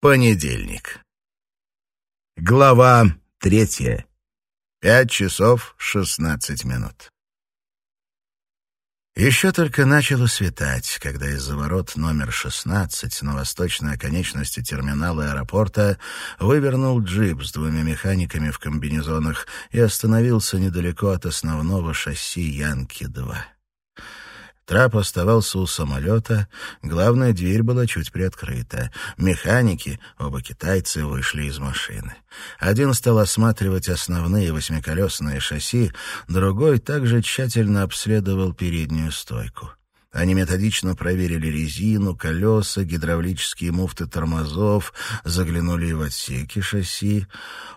Понедельник. Глава третья. Пять часов шестнадцать минут. Еще только начало светать, когда из-за ворот номер 16 на восточной оконечности терминала аэропорта вывернул джип с двумя механиками в комбинезонах и остановился недалеко от основного шасси Янки-2. Трап оставался у самолета, главная дверь была чуть приоткрыта. Механики, оба китайцы, вышли из машины. Один стал осматривать основные восьмиколесные шасси, другой также тщательно обследовал переднюю стойку. Они методично проверили резину, колеса, гидравлические муфты тормозов, заглянули в отсеки шасси.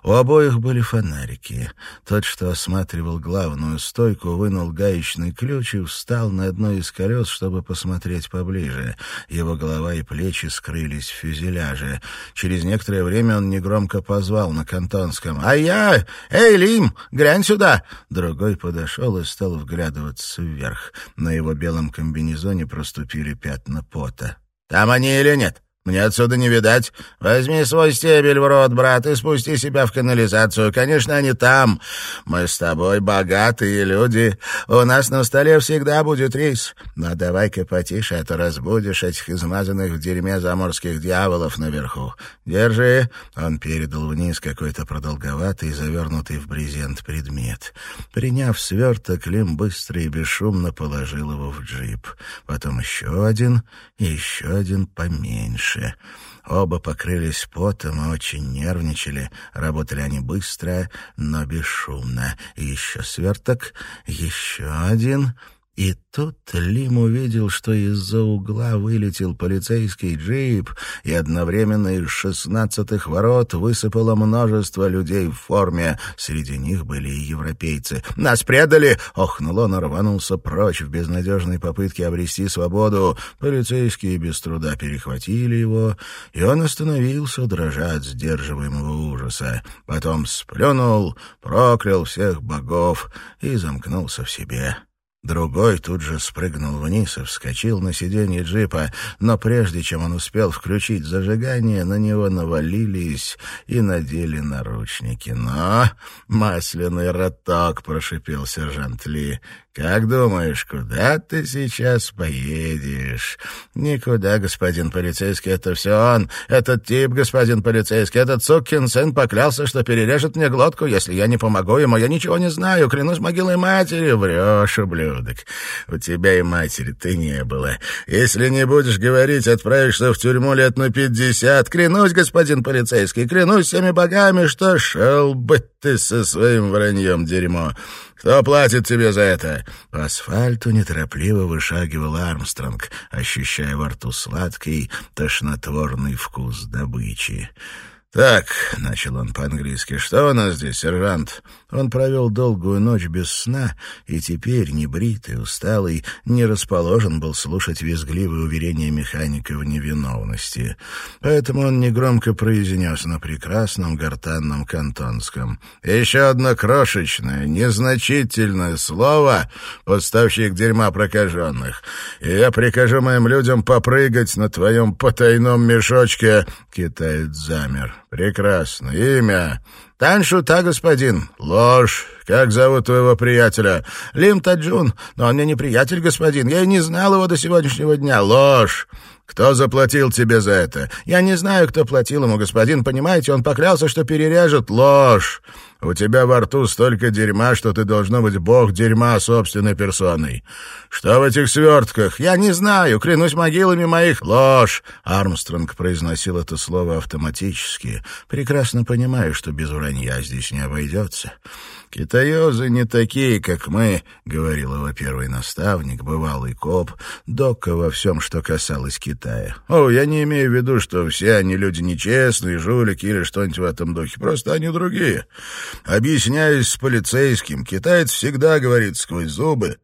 У обоих были фонарики. Тот, что осматривал главную стойку, вынул гаечный ключ и встал на одно из колес, чтобы посмотреть поближе. Его голова и плечи скрылись в фюзеляже. Через некоторое время он негромко позвал на кантонском. «А я! Эй, Лим, глянь сюда!» Другой подошел и стал вглядываться вверх. На его белом комбинезоне комбинезоне проступили пятна пота. «Там они или нет?» Мне отсюда не видать. Возьми свой стебель в рот, брат, и спусти себя в канализацию. Конечно, они там. Мы с тобой богатые люди. У нас на столе всегда будет рис. Но давай-ка потише, а то разбудишь этих измазанных в дерьме заморских дьяволов наверху. Держи. Он передал вниз какой-то продолговатый, завернутый в брезент предмет. Приняв сверток, Лим быстро и бесшумно положил его в джип. Потом еще один и еще один поменьше дальше. Оба покрылись потом и очень нервничали. Работали они быстро, но бесшумно. Еще сверток, еще один... И тут Лим увидел, что из-за угла вылетел полицейский джип, и одновременно из шестнадцатых ворот высыпало множество людей в форме. Среди них были и европейцы. «Нас предали!» — охнул он рванулся прочь в безнадежной попытке обрести свободу. Полицейские без труда перехватили его, и он остановился, дрожа от сдерживаемого ужаса. Потом сплюнул, проклял всех богов и замкнулся в себе. Другой тут же спрыгнул вниз и вскочил на сиденье джипа, но прежде чем он успел включить зажигание, на него навалились и надели наручники. «Но, масляный роток!» — прошипел сержант Ли. «Как думаешь, куда ты сейчас поедешь?» «Никуда, господин полицейский, это все он. Этот тип, господин полицейский, этот сукин сын поклялся, что перережет мне глотку, если я не помогу ему. Я ничего не знаю, клянусь могилой матери. Врешь, ублюдок. У тебя и матери ты не было. Если не будешь говорить, отправишься в тюрьму лет на пятьдесят. Клянусь, господин полицейский, клянусь всеми богами, что шел бы ты со своим враньем, дерьмо. «Кто платит тебе за это?» По асфальту неторопливо вышагивал Армстронг, ощущая во рту сладкий, тошнотворный вкус добычи. «Так», — начал он по-английски, — «что у нас здесь, сержант?» Он провел долгую ночь без сна, и теперь, небритый, усталый, не расположен был слушать визгливые уверения механика в невиновности. Поэтому он негромко произнес на прекрасном гортанном кантонском. «Еще одно крошечное, незначительное слово, поставщик дерьма прокаженных, и я прикажу моим людям попрыгать на твоем потайном мешочке». Китаец замер. «Прекрасно. Имя?» «Таншута, господин». «Ложь. Как зовут твоего приятеля?» «Лим Таджун. Но он мне не приятель, господин. Я и не знал его до сегодняшнего дня». «Ложь. Кто заплатил тебе за это?» «Я не знаю, кто платил ему, господин. Понимаете, он поклялся, что перережет». «Ложь. У тебя во рту столько дерьма, что ты должно быть бог дерьма собственной персоной. Что в этих свертках? Я не знаю, клянусь могилами моих. Ложь!» Армстронг произносил это слово автоматически, прекрасно понимая, что без вранья здесь не обойдется. «Китаёзы не такие, как мы», — говорил его первый наставник, бывалый коп, Дока во всем, что касалось Китая. «О, я не имею в виду, что все они люди нечестные, жулики или что-нибудь в этом духе, просто они другие. Объясняюсь с полицейским, китаец всегда говорит сквозь зубы,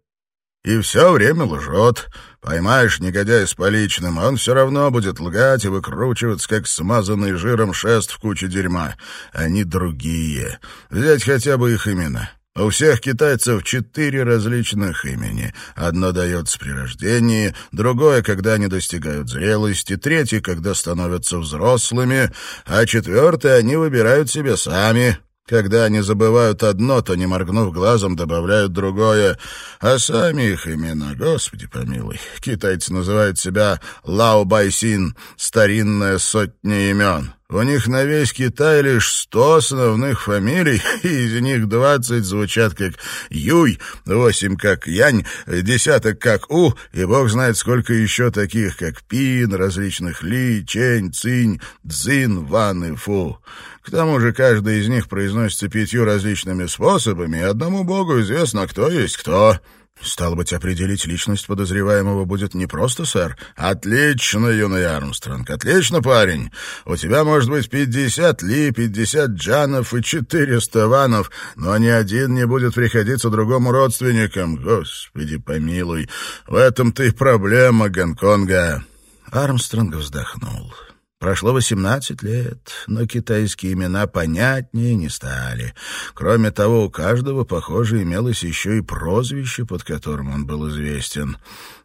и все время лжет. Поймаешь негодяя с поличным, он все равно будет лгать и выкручиваться, как смазанный жиром шест в куче дерьма. Они другие. Взять хотя бы их имена. У всех китайцев четыре различных имени. Одно дается при рождении, другое, когда они достигают зрелости, третье, когда становятся взрослыми, а четвертое они выбирают себе сами. Когда они забывают одно, то, не моргнув глазом, добавляют другое. А сами их имена, господи помилуй, китайцы называют себя Лао Байсин, старинная сотня имен. У них на весь Китай лишь сто основных фамилий, и из них двадцать звучат как Юй, восемь как Янь, десяток как У, и бог знает сколько еще таких, как Пин, различных Ли, Чень, Цинь, Цзин, Ван и Фу. К тому же каждый из них произносится пятью различными способами, и одному богу известно, кто есть кто. Стало быть, определить личность подозреваемого будет непросто, сэр. Отлично, юный Армстронг, отлично, парень. У тебя может быть пятьдесят Ли, пятьдесят Джанов и четыреста Ванов, но ни один не будет приходиться другому родственникам. Господи, помилуй, в этом-то и проблема Гонконга. Армстронг вздохнул. Прошло восемнадцать лет, но китайские имена понятнее не стали. Кроме того, у каждого, похоже, имелось еще и прозвище, под которым он был известен.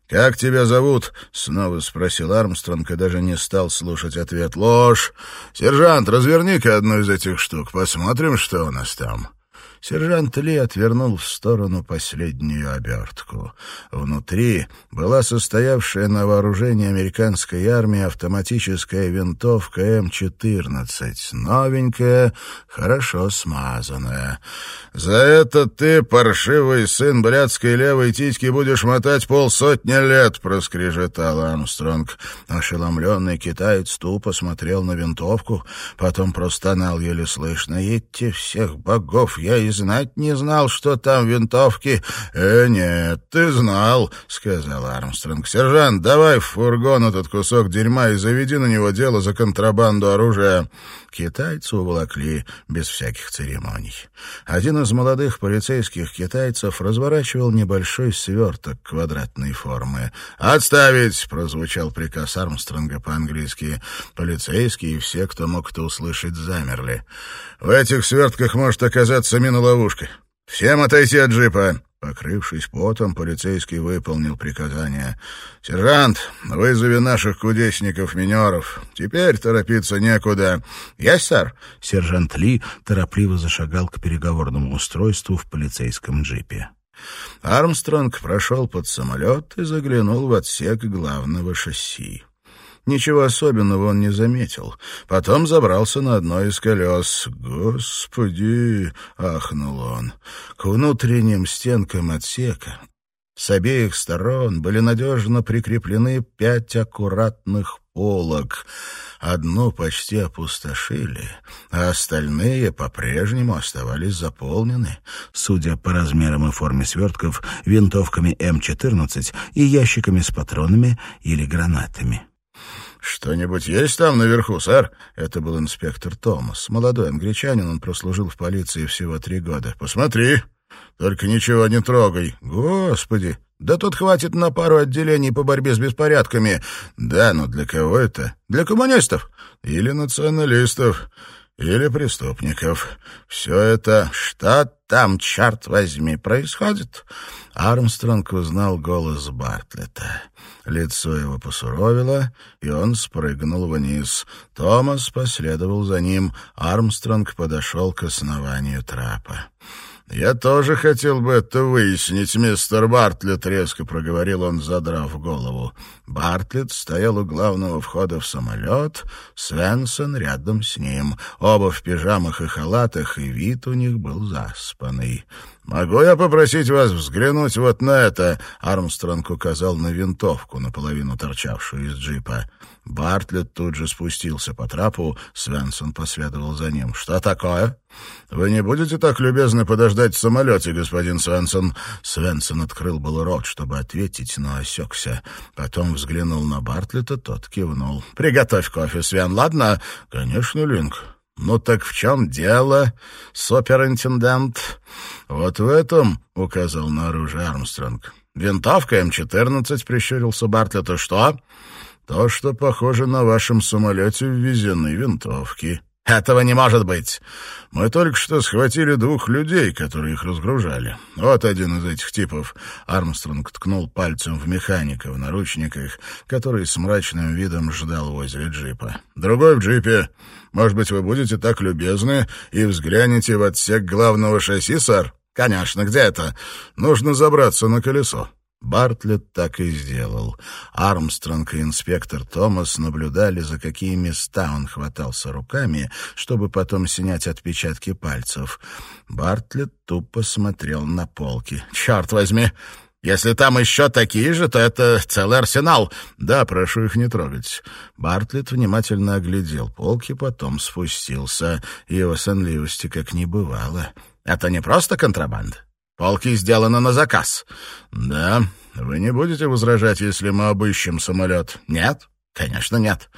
«Как тебя зовут?» — снова спросил Армстронг и даже не стал слушать ответ. «Ложь! Сержант, разверни-ка одну из этих штук, посмотрим, что у нас там». Сержант Ли отвернул в сторону последнюю обертку. Внутри была состоявшая на вооружении американской армии автоматическая винтовка М-14, новенькая, хорошо смазанная. «За это ты, паршивый сын блядской левой титьки, будешь мотать полсотни лет!» — проскрежетал Армстронг. Ошеломленный китаец тупо смотрел на винтовку, потом простонал еле слышно. «Едьте всех богов, я и знать не знал, что там винтовки. «Э, нет, ты знал», — сказал Армстронг. «Сержант, давай в фургон этот кусок дерьма и заведи на него дело за контрабанду оружия». Китайцы уволокли без всяких церемоний. Один из молодых полицейских китайцев разворачивал небольшой сверток квадратной формы. «Отставить!» — прозвучал приказ Армстронга по-английски. Полицейские и все, кто мог это услышать, замерли. «В этих свертках может оказаться мина-ловушка. Всем отойти от джипа!» Покрывшись потом, полицейский выполнил приказание. «Сержант, вызови наших кудесников-минеров. Теперь торопиться некуда». «Есть, сэр». Сержант Ли торопливо зашагал к переговорному устройству в полицейском джипе. Армстронг прошел под самолет и заглянул в отсек главного шасси. Ничего особенного он не заметил. Потом забрался на одно из колес. «Господи!» — ахнул он. К внутренним стенкам отсека с обеих сторон были надежно прикреплены пять аккуратных полок. Одну почти опустошили, а остальные по-прежнему оставались заполнены, судя по размерам и форме свертков, винтовками М-14 и ящиками с патронами или гранатами. «Что-нибудь есть там наверху, сэр?» Это был инспектор Томас. Молодой англичанин, он прослужил в полиции всего три года. «Посмотри, только ничего не трогай. Господи, да тут хватит на пару отделений по борьбе с беспорядками. Да, но для кого это? Для коммунистов или националистов?» или преступников. Все это что там, черт возьми, происходит?» Армстронг узнал голос Бартлета. Лицо его посуровило, и он спрыгнул вниз. Томас последовал за ним. Армстронг подошел к основанию трапа. «Я тоже хотел бы это выяснить, мистер Бартлетт», — резко проговорил он, задрав голову. Бартлетт стоял у главного входа в самолет, Свенсон рядом с ним. Оба в пижамах и халатах, и вид у них был заспанный. «Могу я попросить вас взглянуть вот на это?» Армстронг указал на винтовку, наполовину торчавшую из джипа. Бартлетт тут же спустился по трапу, Свенсон последовал за ним. «Что такое?» «Вы не будете так любезны подождать в самолете, господин Свенсон?» Свенсон открыл был рот, чтобы ответить, но осекся. Потом взглянул на Бартлета, тот кивнул. «Приготовь кофе, Свен, ладно?» «Конечно, Линк». «Ну так в чем дело, суперинтендант?» «Вот в этом», — указал на оружие Армстронг. «Винтовка М-14», — прищурился Бартлета. «Что?» То, что похоже на вашем самолете ввезены винтовки. Этого не может быть. Мы только что схватили двух людей, которые их разгружали. Вот один из этих типов. Армстронг ткнул пальцем в механика в наручниках, который с мрачным видом ждал возле джипа. Другой в джипе. Может быть, вы будете так любезны и взглянете в отсек главного шасси, сэр? Конечно, где это? Нужно забраться на колесо. Бартлетт так и сделал. Армстронг и инспектор Томас наблюдали, за какие места он хватался руками, чтобы потом снять отпечатки пальцев. Бартлетт тупо смотрел на полки. «Черт возьми! Если там еще такие же, то это целый арсенал. Да, прошу их не трогать. Бартлетт внимательно оглядел полки, потом спустился. Его сонливости как не бывало. Это не просто контрабанда. Полки сделаны на заказ. Да, вы не будете возражать, если мы обыщем самолет? Нет? «Конечно, нет.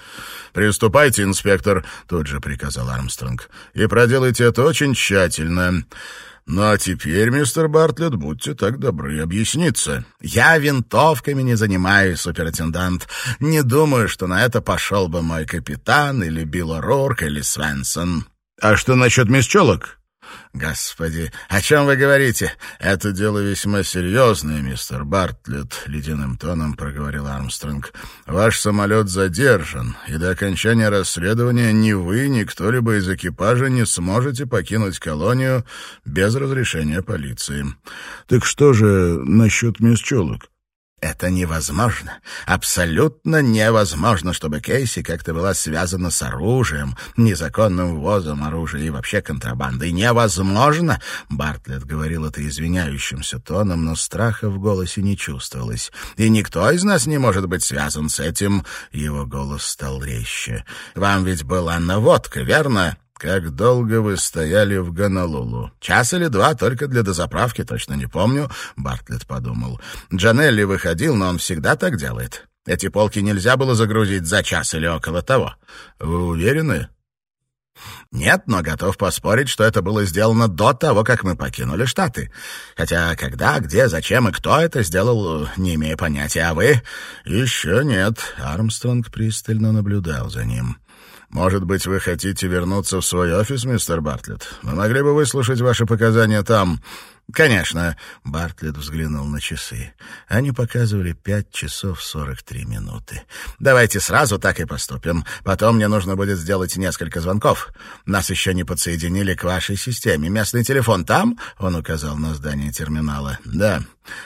Приступайте, инспектор», — тут же приказал Армстронг, «и проделайте это очень тщательно. Ну а теперь, мистер Бартлетт, будьте так добры объясниться». «Я винтовками не занимаюсь, суперинтендант. Не думаю, что на это пошел бы мой капитан или Билл Рорк или Свенсон». «А что насчет мисс Челок?» «Господи, о чем вы говорите? Это дело весьма серьезное, мистер Бартлетт», — ледяным тоном проговорил Армстронг. «Ваш самолет задержан, и до окончания расследования ни вы, ни кто-либо из экипажа не сможете покинуть колонию без разрешения полиции». «Так что же насчет мисс Челок?» Это невозможно. Абсолютно невозможно, чтобы Кейси как-то была связана с оружием, незаконным ввозом оружия и вообще контрабандой. Невозможно! Бартлетт говорил это извиняющимся тоном, но страха в голосе не чувствовалось. И никто из нас не может быть связан с этим. Его голос стал резче. Вам ведь была наводка, верно? «Как долго вы стояли в Гонолулу?» «Час или два, только для дозаправки, точно не помню», — Бартлетт подумал. «Джанелли выходил, но он всегда так делает. Эти полки нельзя было загрузить за час или около того. Вы уверены?» «Нет, но готов поспорить, что это было сделано до того, как мы покинули Штаты. Хотя когда, где, зачем и кто это сделал, не имея понятия. А вы?» «Еще нет». Армстронг пристально наблюдал за ним. «Может быть, вы хотите вернуться в свой офис, мистер Бартлетт? Мы могли бы выслушать ваши показания там. «Конечно», — Бартлетт взглянул на часы. Они показывали пять часов сорок три минуты. «Давайте сразу так и поступим. Потом мне нужно будет сделать несколько звонков. Нас еще не подсоединили к вашей системе. Местный телефон там?» — он указал на здание терминала. «Да.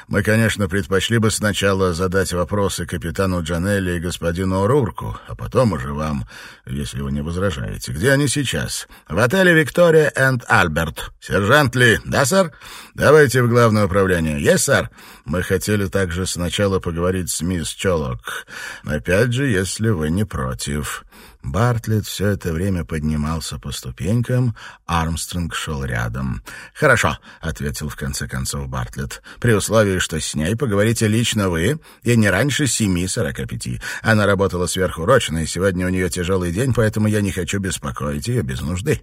Мы, конечно, предпочли бы сначала задать вопросы капитану Джанелли и господину Рурку, а потом уже вам, если вы не возражаете. Где они сейчас?» «В отеле «Виктория энд Альберт». «Сержант Ли, да, сэр?» «Давайте в главное управление». «Есть, сэр?» «Мы хотели также сначала поговорить с мисс Чолок. Опять же, если вы не против». Бартлетт все это время поднимался по ступенькам, Армстронг шел рядом. «Хорошо», — ответил в конце концов Бартлетт, «при условии, что с ней поговорите лично вы, и не раньше семи сорока пяти. Она работала сверхурочно, и сегодня у нее тяжелый день, поэтому я не хочу беспокоить ее без нужды».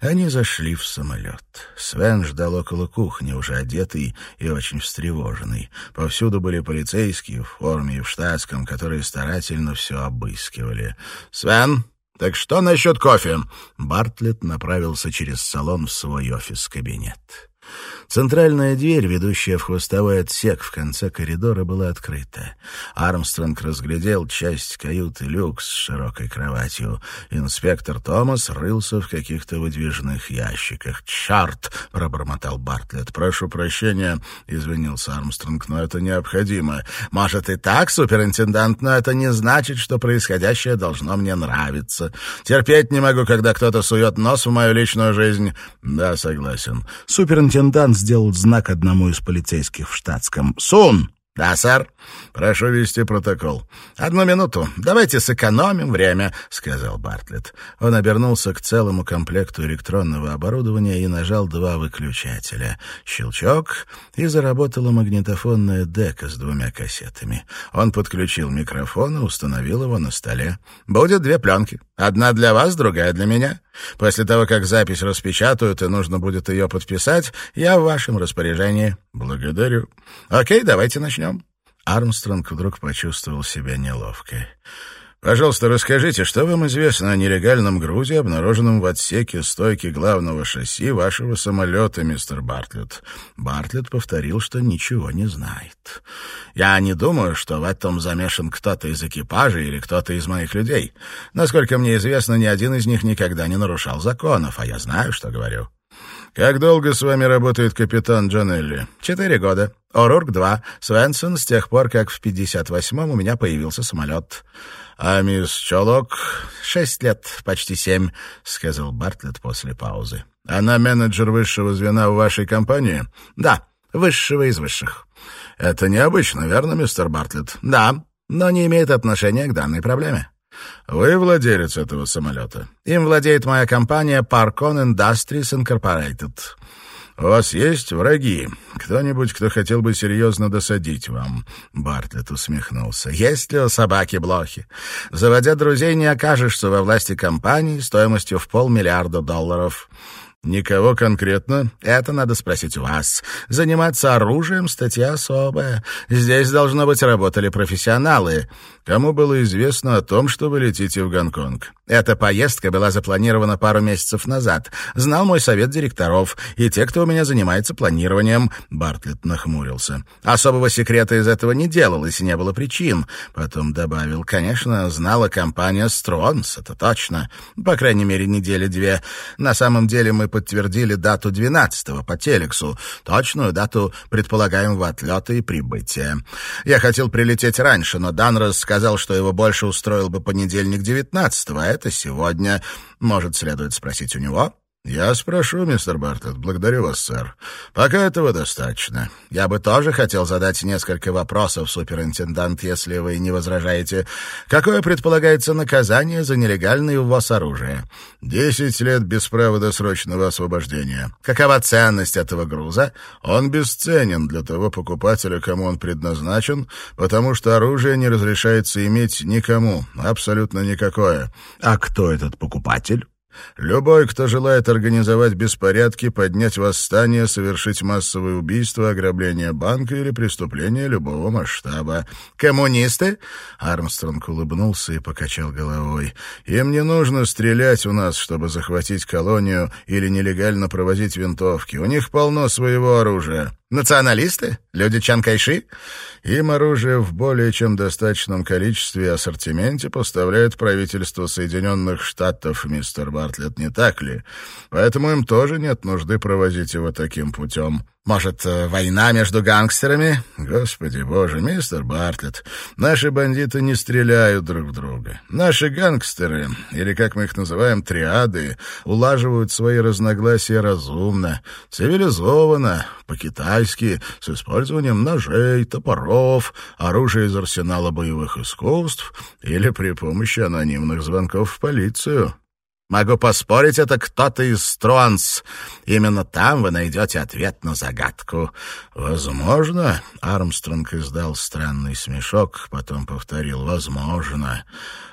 Они зашли в самолет. Свен ждал около кухни, уже одетый и очень встревоженный. Повсюду были полицейские в форме и в штатском, которые старательно все обыскивали. «Свен, так что насчет кофе?» Бартлетт направился через салон в свой офис-кабинет. Центральная дверь, ведущая в хвостовой отсек в конце коридора, была открыта. Армстронг разглядел часть каюты люкс с широкой кроватью. Инспектор Томас рылся в каких-то выдвижных ящиках. «Черт!» — пробормотал Бартлетт. «Прошу прощения», — извинился Армстронг, — «но это необходимо. Может и так, суперинтендант, но это не значит, что происходящее должно мне нравиться. Терпеть не могу, когда кто-то сует нос в мою личную жизнь». «Да, согласен». Суперинтендант сделал знак одному из полицейских в штатском. «Сун!» «Да, сэр. Прошу вести протокол. Одну минуту. Давайте сэкономим время», — сказал Бартлетт. Он обернулся к целому комплекту электронного оборудования и нажал два выключателя. Щелчок, и заработала магнитофонная дека с двумя кассетами. Он подключил микрофон и установил его на столе. «Будет две пленки. Одна для вас, другая для меня. После того, как запись распечатают и нужно будет ее подписать, я в вашем распоряжении». «Благодарю». «Окей, давайте начнем». Армстронг вдруг почувствовал себя неловко. Пожалуйста, расскажите, что вам известно о нелегальном грузе, обнаруженном в отсеке стойки главного шасси вашего самолета, мистер Бартлетт?» Бартлетт повторил, что ничего не знает. «Я не думаю, что в этом замешан кто-то из экипажа или кто-то из моих людей. Насколько мне известно, ни один из них никогда не нарушал законов, а я знаю, что говорю». «Как долго с вами работает капитан Джанелли?» «Четыре года. Орурк — два. Свенсон с тех пор, как в 58-м у меня появился самолет». «А мисс Чолок?» «Шесть лет, почти семь», — сказал Бартлетт после паузы. «Она менеджер высшего звена в вашей компании?» «Да, высшего из высших». «Это необычно, верно, мистер Бартлетт?» «Да, но не имеет отношения к данной проблеме». «Вы владелец этого самолета?» «Им владеет моя компания Parcon Industries Incorporated». «У вас есть враги? Кто-нибудь, кто хотел бы серьезно досадить вам?» Бартлетт усмехнулся. «Есть ли у собаки блохи? Заводя друзей, не окажешься во власти компании стоимостью в полмиллиарда долларов». «Никого конкретно?» «Это надо спросить у вас. Заниматься оружием — статья особая. Здесь, должно быть, работали профессионалы. Кому было известно о том, что вы летите в Гонконг? Эта поездка была запланирована пару месяцев назад. Знал мой совет директоров и те, кто у меня занимается планированием. Бартлетт нахмурился. Особого секрета из этого не делалось, и не было причин. Потом добавил, конечно, знала компания «Стронс», это точно. По крайней мере, недели две. На самом деле мы подтвердили дату 12-го по телексу. Точную дату предполагаемого отлета и прибытия. Я хотел прилететь раньше, но Данрос сказал, сказал, что его больше устроил бы понедельник 19-го, а это сегодня. Может, следует спросить у него? «Я спрошу, мистер Бартлетт. Благодарю вас, сэр. Пока этого достаточно. Я бы тоже хотел задать несколько вопросов, суперинтендант, если вы не возражаете. Какое предполагается наказание за нелегальный ввоз оружия?» «Десять лет без права досрочного освобождения». «Какова ценность этого груза?» «Он бесценен для того покупателя, кому он предназначен, потому что оружие не разрешается иметь никому, абсолютно никакое». «А кто этот покупатель?» Любой, кто желает организовать беспорядки, поднять восстание, совершить массовое убийство, ограбление банка или преступление любого масштаба. «Коммунисты?» Армстронг улыбнулся и покачал головой. «Им не нужно стрелять у нас, чтобы захватить колонию или нелегально провозить винтовки. У них полно своего оружия. Националисты? Люди Чан Кайши? Им оружие в более чем достаточном количестве и ассортименте поставляет правительство Соединенных Штатов, мистер Бартлетт, не так ли? Поэтому им тоже нет нужды провозить его таким путем. Может, э, война между гангстерами? Господи боже, мистер Бартлетт, наши бандиты не стреляют друг в друга. Наши гангстеры, или как мы их называем, триады, улаживают свои разногласия разумно, цивилизованно, по-китайски, с использованием ножей, топоров, оружия из арсенала боевых искусств или при помощи анонимных звонков в полицию. Могу поспорить, это кто-то из Стронс. Именно там вы найдете ответ на загадку. Возможно, Армстронг издал странный смешок, потом повторил «возможно».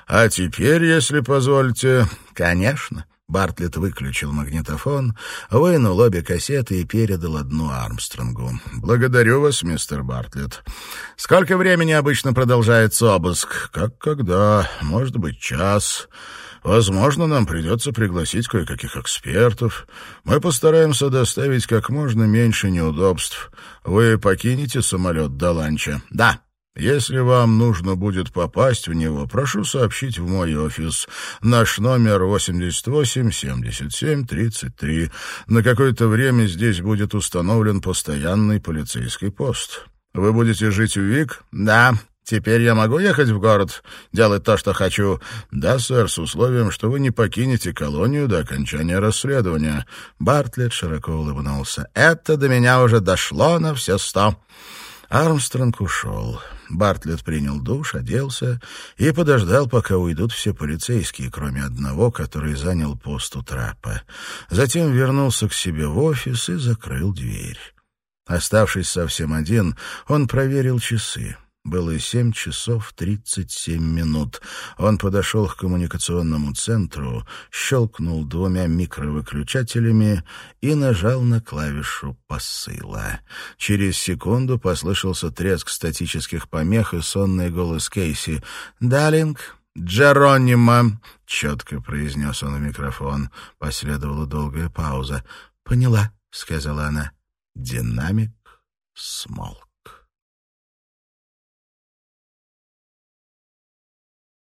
А теперь, если позволите... Конечно. Бартлетт выключил магнитофон, вынул обе кассеты и передал одну Армстронгу. «Благодарю вас, мистер Бартлетт. Сколько времени обычно продолжается обыск? Как когда? Может быть, час?» Возможно, нам придется пригласить кое-каких экспертов. Мы постараемся доставить как можно меньше неудобств. Вы покинете самолет до ланча? Да. Если вам нужно будет попасть в него, прошу сообщить в мой офис. Наш номер 88-77-33. На какое-то время здесь будет установлен постоянный полицейский пост. Вы будете жить в ВИК? Да. Теперь я могу ехать в город, делать то, что хочу? Да, сэр, с условием, что вы не покинете колонию до окончания расследования. Бартлетт широко улыбнулся. Это до меня уже дошло на все сто. Армстронг ушел. Бартлетт принял душ, оделся и подождал, пока уйдут все полицейские, кроме одного, который занял пост у трапа. Затем вернулся к себе в офис и закрыл дверь. Оставшись совсем один, он проверил часы. Было семь часов тридцать семь минут. Он подошел к коммуникационному центру, щелкнул двумя микровыключателями и нажал на клавишу посыла. Через секунду послышался треск статических помех и сонный голос Кейси. «Даллинг, Джеронимо!» — четко произнес он в микрофон. Последовала долгая пауза. «Поняла», — сказала она. Динамик смолк.